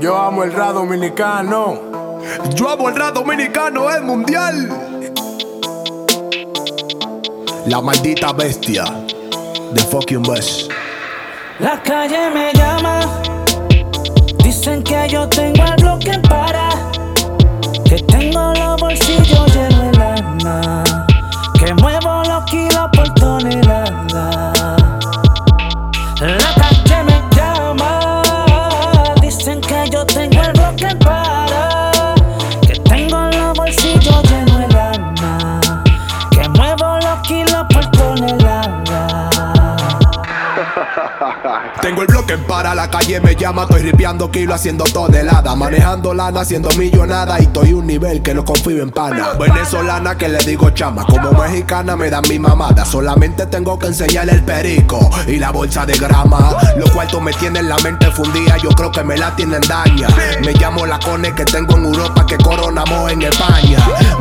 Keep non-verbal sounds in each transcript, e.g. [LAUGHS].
Yo amo el rap dominicano. Yo amo el rap dominicano, es mundial. La maldita bestia de fucking bus. La calle me llama. Dicen que yo tengo el [LAUGHS] Tengo el bloque en para, la calle me llama, estoy ripiando kilo haciendo tonelada, manejando lana, haciendo millonada y estoy un nivel que no confío en pana. Venezolana que le digo chama, como mexicana me dan mi mamada, solamente tengo que enseñarle el perico y la bolsa de grama. Los cuartos me tienen la mente fundida, yo creo que me la tienen daña. Me llamo la cone que tengo en Europa que coronamos en España.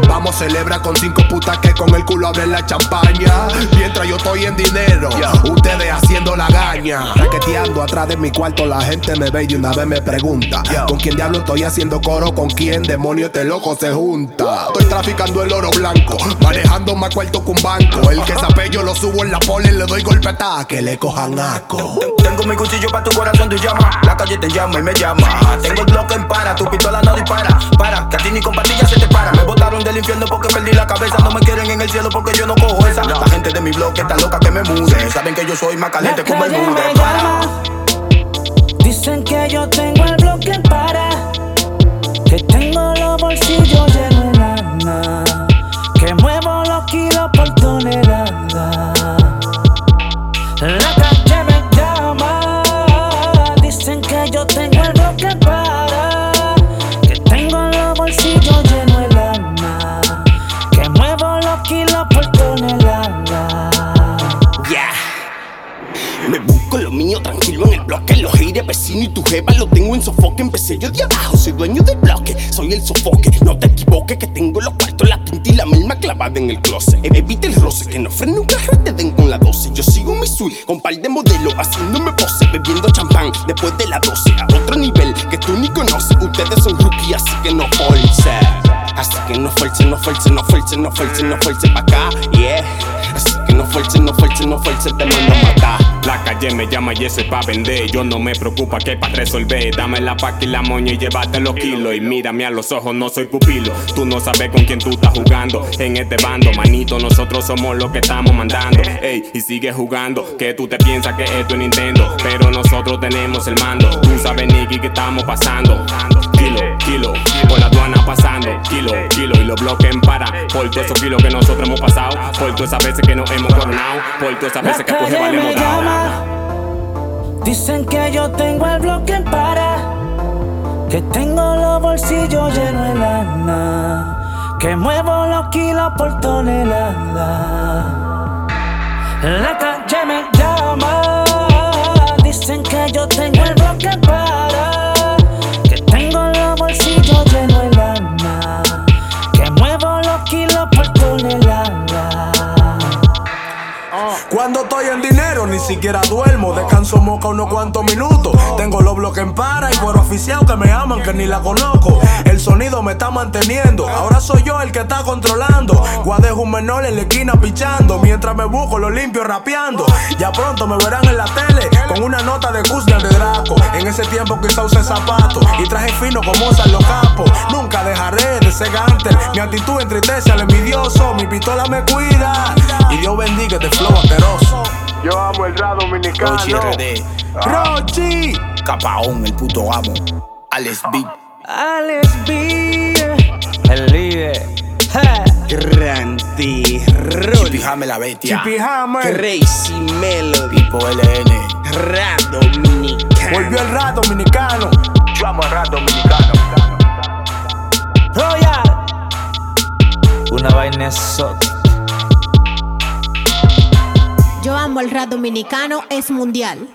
Vamos celebra con cinco putas que con el culo abren la champaña. Mientras yo estoy en dinero, ustedes la gaña. Raqueteando atrás de mi cuarto, la gente me ve y una vez me pregunta: ¿Con quién diablo estoy haciendo coro? ¿Con quién demonio este loco se junta? Estoy traficando el oro blanco, manejando más cuarto que un banco. El que sabe yo lo subo en la pole y le doy golpetada que le cojan asco. Tengo mi cuchillo para tu corazón, tú llama. La calle te llama y me llama. Tengo el bloque en para, tu pistola no dispara. Para, que a ti ni con pastillas se te para. Me botaron del infierno porque perdí la cabeza. No me quieren en el cielo porque yo no cojo esa. Gente de mi bloque está loca que me mude. Saben que yo soy más caliente La como el llama. Dicen que yo tengo el bloque para. Que tengo los bolsillos llenos de lana. Que muevo los kilos por tonelada. La aires vecino y tu jeva lo tengo en sofoque. Empecé yo de abajo, soy dueño del bloque, soy el sofoque. No te equivoques que tengo los cuartos, la tinta y la misma clavada en el closet. Evita el roce, que no frene un carro, te den con la 12. Yo sigo mi suite con par de modelos, haciéndome pose, bebiendo champán después de la 12. A otro nivel que tú ni conoces, ustedes son rookies, así que no force. Así que no force, no force, no force, no force, no force pa' acá, yeah. Así que no force, no force, no force, te mando a matar. La calle me llama y eso es pa' vender. Yo no me preocupa que pa' resolver. Dame la paca y la moña y llévate los kilos. Y mírame a los ojos, no soy pupilo. Tú no sabes con quién tú estás jugando. En este bando, manito, nosotros somos los que estamos mandando. Ey, y sigue jugando. Que tú te piensas que esto es Nintendo. Pero nosotros tenemos el mando. Tú sabes, Nicky, que estamos pasando. Kilo, kilo, por pasando. Kilo, kilo, y los bloques para. Por todos esos kilos que nosotros hemos pasado. Por todas esas veces que nos hemos coronado. Por todas esas veces que me hemos dado. Dicen que yo tengo el bloque para. Que tengo los bolsillos llenos de lana. Que muevo los kilos por tonelada. La siquiera duermo. Descanso moca unos cuantos minutos. Tengo los bloques en para y por oficial que me aman, que ni la conozco. El sonido me está manteniendo. Ahora soy yo el que está controlando. Guadejo un menor en la esquina pichando. Mientras me busco, lo limpio rapeando. Ya pronto me verán en la tele con una nota de Guzmán de Draco. En ese tiempo quizá usé zapatos y traje fino como usan los capos. Nunca dejaré de ser gánter. Mi actitud entristece al envidioso. Mi pistola me cuida. Y Dios bendiga este flow asqueroso. Yo amo el rap dominicano. Rochi RD. Rochi. Capaón, el puto amo. Alex Beat. Alex B, el líder. Ja. Grande Chippy Jame la bestia. Chippy Hammer. Crazy Melody Tipo LN. Rap Dominicano Volvió el rap dominicano. Yo amo el rap dominicano. Royal. Una vaina exótica. Yo amo el rap dominicano, es mundial.